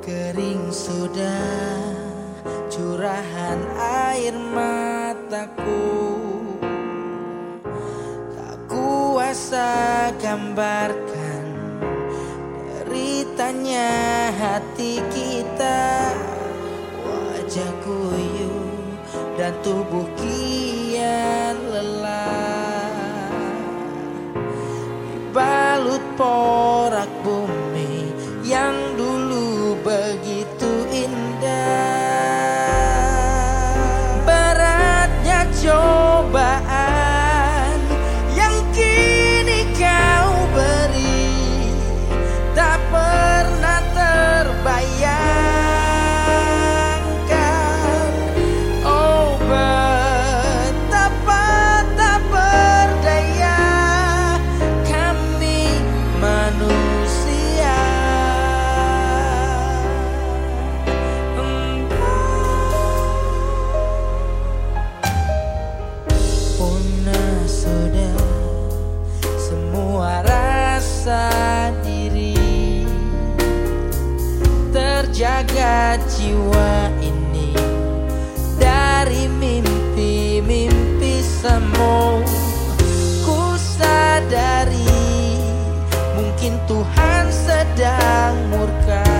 Kering sudah curahan air mataku Tak kuasa gambarkan deritanya hati kita. Wajah kuyu dan tubuh kian lelah. Balut porak bumi yang Jiwa ini. Dari mimpi-mimpi semu Ku sadari mungkin Tuhan sedang murka